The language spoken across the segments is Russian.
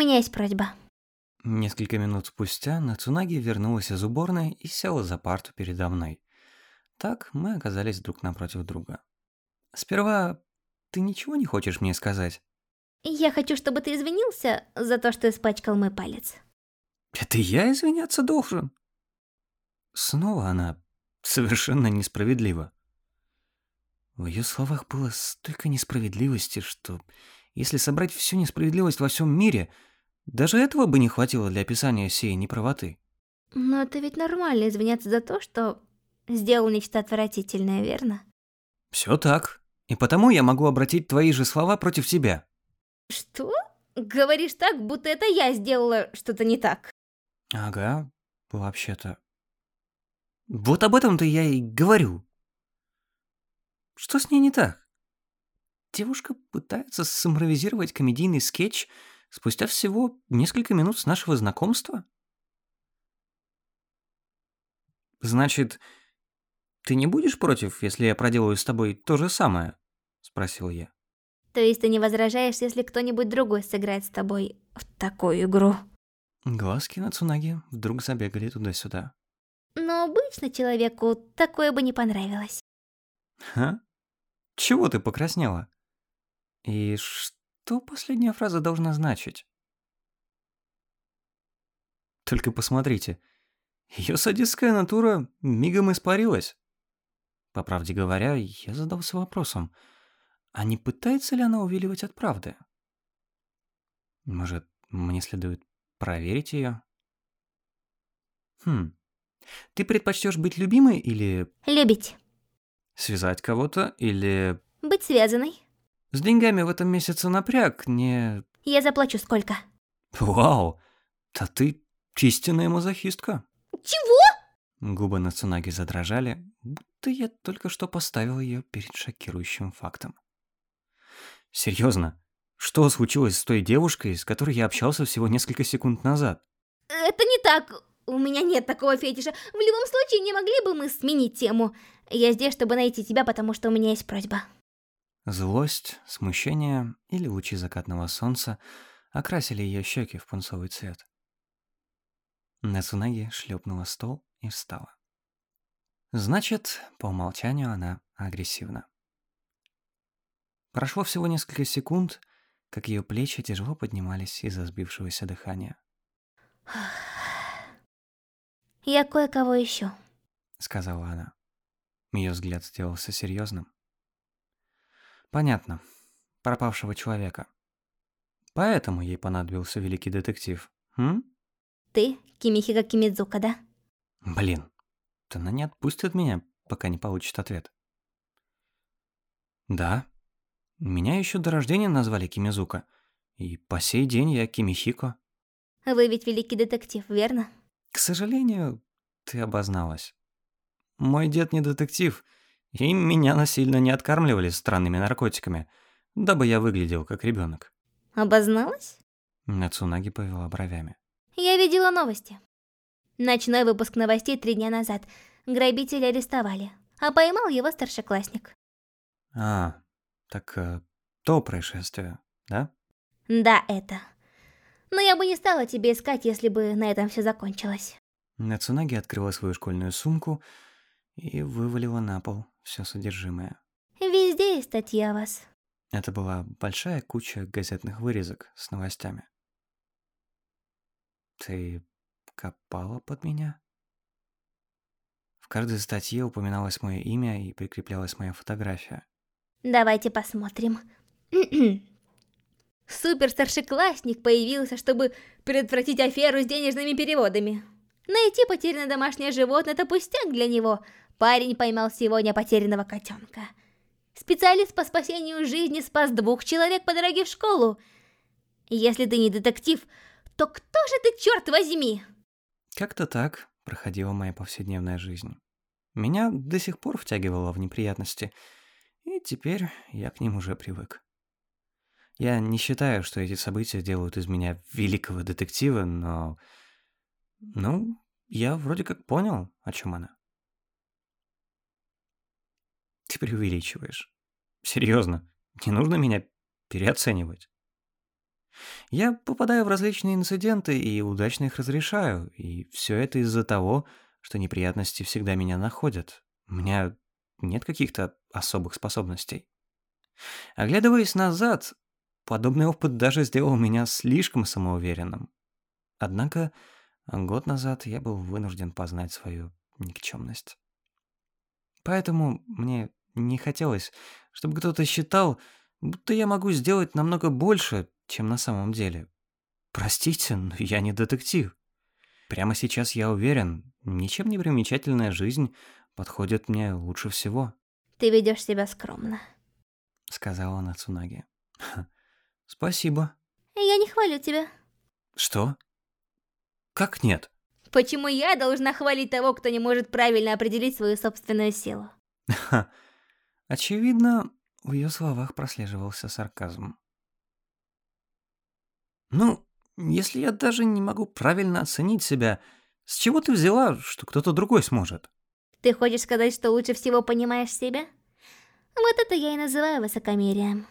меня есть просьба. Несколько минут спустя Нацунаги вернулась из уборной и села за парту передо мной. Так мы оказались друг напротив друга. Сперва ты ничего не хочешь мне сказать? Я хочу, чтобы ты извинился за то, что испачкал мой палец. Это я извиняться должен? Снова она совершенно несправедлива. В ее словах было столько несправедливости, что если собрать всю несправедливость во всем мире, даже этого бы не хватило для описания сей неправоты. Но это ведь нормально извиняться за то, что сделал нечто отвратительное, верно? Все так. И потому я могу обратить твои же слова против тебя. Что? Говоришь так, будто это я сделала что-то не так. Ага, вообще-то. Вот об этом-то я и говорю. Что с ней не так? Девушка пытается симпровизировать комедийный скетч спустя всего несколько минут с нашего знакомства? Значит, ты не будешь против, если я проделаю с тобой то же самое? Спросил я. То есть ты не возражаешь, если кто-нибудь другой сыграет с тобой в такую игру? Глазки на Цунаги вдруг забегали туда-сюда. Но обычно человеку такое бы не понравилось. Ха? Чего ты покраснела? И что последняя фраза должна значить? Только посмотрите. Ее садистская натура мигом испарилась. По правде говоря, я задался вопросом, а не пытается ли она увиливать от правды? Может, мне следует проверить ее? Хм. Ты предпочтешь быть любимой или... Любить. Связать кого-то или... Быть связанной. С деньгами в этом месяце напряг, не... Я заплачу сколько? Вау! Да ты истинная мазохистка. Чего? Губы на Цунаги задрожали, будто я только что поставил ее перед шокирующим фактом. Серьезно, что случилось с той девушкой, с которой я общался всего несколько секунд назад? Это не так. У меня нет такого фетиша. В любом случае, не могли бы мы сменить тему? Я здесь, чтобы найти тебя, потому что у меня есть просьба. Злость, смущение или лучи закатного солнца окрасили ее щеки в пунцовый цвет. Нацунаги шлепнула стол и встала. Значит, по умолчанию она агрессивна. Прошло всего несколько секунд, как ее плечи тяжело поднимались из-за сбившегося дыхания. «Я кое-кого ищу», — сказала она. Ее взгляд сделался серьезным. «Понятно. Пропавшего человека. Поэтому ей понадобился великий детектив, м? Ты Кимихига Кимидзука, да? Блин, она не отпустит меня, пока не получит ответ. Да. Меня еще до рождения назвали Кимизука. И по сей день я Кимихико. Вы ведь великий детектив, верно? К сожалению, ты обозналась. Мой дед не детектив, и меня насильно не откармливали странными наркотиками, дабы я выглядел как ребенок. Обозналась? Нацунаги повела бровями. Я видела новости. Ночной выпуск новостей три дня назад. Грабителя арестовали, а поймал его старшеклассник. А, так э, то происшествие, да? Да, это. Но я бы не стала тебе искать, если бы на этом все закончилось. Нацунаги открыла свою школьную сумку и вывалила на пол все содержимое. Везде есть статьи о вас. Это была большая куча газетных вырезок с новостями. Ты копала под меня? В каждой статье упоминалось мое имя и прикреплялась моя фотография. Давайте посмотрим. Супер-старшеклассник появился, чтобы предотвратить аферу с денежными переводами. Найти потерянное домашнее животное – это пустяк для него. Парень поймал сегодня потерянного котенка. Специалист по спасению жизни спас двух человек по дороге в школу. Если ты не детектив, то кто же ты, черт возьми? Как-то так проходила моя повседневная жизнь. Меня до сих пор втягивало в неприятности, и теперь я к ним уже привык. Я не считаю, что эти события делают из меня великого детектива, но... Ну, я вроде как понял, о чем она. Ты преувеличиваешь. Серьезно, не нужно меня переоценивать. Я попадаю в различные инциденты и удачно их разрешаю, и все это из-за того, что неприятности всегда меня находят. У меня нет каких-то особых способностей. Оглядываясь назад, подобный опыт даже сделал меня слишком самоуверенным. Однако год назад я был вынужден познать свою никчемность. Поэтому мне не хотелось, чтобы кто-то считал, будто я могу сделать намного больше, чем на самом деле. Простите, но я не детектив. Прямо сейчас я уверен, ничем не примечательная жизнь подходит мне лучше всего. Ты ведешь себя скромно, сказала Нацунаги. Спасибо. Я не хвалю тебя. Что? Как нет? Почему я должна хвалить того, кто не может правильно определить свою собственную силу? Очевидно, в ее словах прослеживался сарказм. Ну, если я даже не могу правильно оценить себя, с чего ты взяла, что кто-то другой сможет? Ты хочешь сказать, что лучше всего понимаешь себя? Вот это я и называю высокомерием.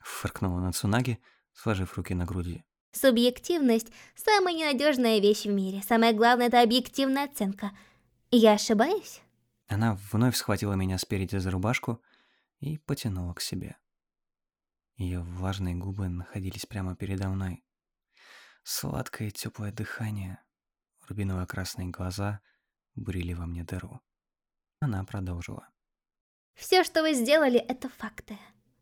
Фыркнула Нацунаги, сложив руки на груди. Субъективность – самая ненадежная вещь в мире. Самое главное – это объективная оценка. Я ошибаюсь? Она вновь схватила меня спереди за рубашку и потянула к себе. Ее влажные губы находились прямо передо мной. Сладкое теплое дыхание, рубиново-красные глаза бурили во мне дыру. Она продолжила. «Все, что вы сделали, это факты.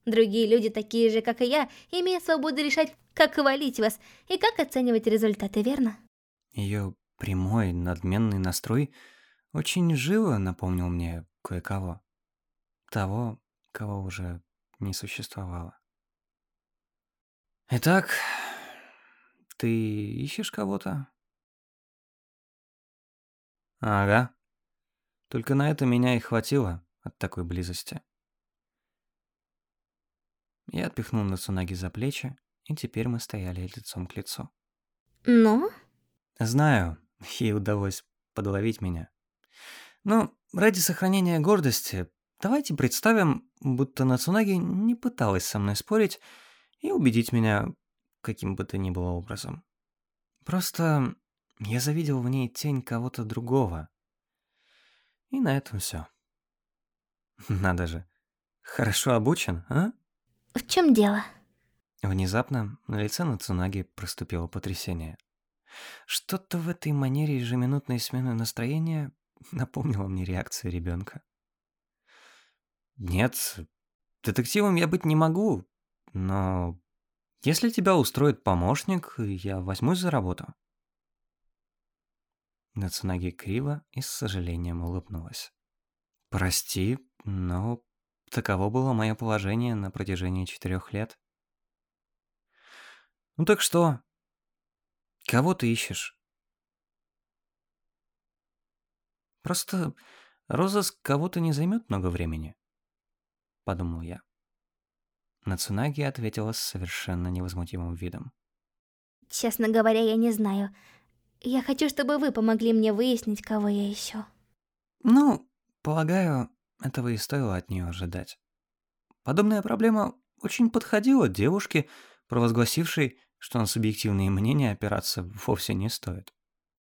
Другие люди, такие же, как и я, имеют свободу решать, как хвалить вас и как оценивать результаты, верно?» Ее прямой, надменный настрой очень живо напомнил мне кое-кого. Того, кого уже не существовало. Итак, ты ищешь кого-то? Ага. Только на это меня и хватило от такой близости. Я отпихнул Нацунаги за плечи, и теперь мы стояли лицом к лицу. Ну? Знаю, ей удалось подловить меня. Но ради сохранения гордости, давайте представим, будто Нацунаги не пыталась со мной спорить, и убедить меня каким бы то ни было образом. Просто я завидел в ней тень кого-то другого. И на этом все. Надо же. Хорошо обучен, а? В чем дело? Внезапно на лице Нацунаги проступило потрясение. Что-то в этой манере ежеминутной смены настроения напомнило мне реакцию ребенка. Нет, детективом я быть не могу, но если тебя устроит помощник, я возьмусь за работу. Нацунаги криво и с сожалением улыбнулась. Прости, но таково было мое положение на протяжении четырех лет. Ну так что? Кого ты ищешь? Просто розыск кого-то не займет много времени, подумал я. Нацунаги ответила с совершенно невозмутимым видом. Честно говоря, я не знаю. Я хочу, чтобы вы помогли мне выяснить, кого я ищу. Ну, полагаю, этого и стоило от нее ожидать. Подобная проблема очень подходила девушке, провозгласившей, что на субъективные мнения опираться вовсе не стоит.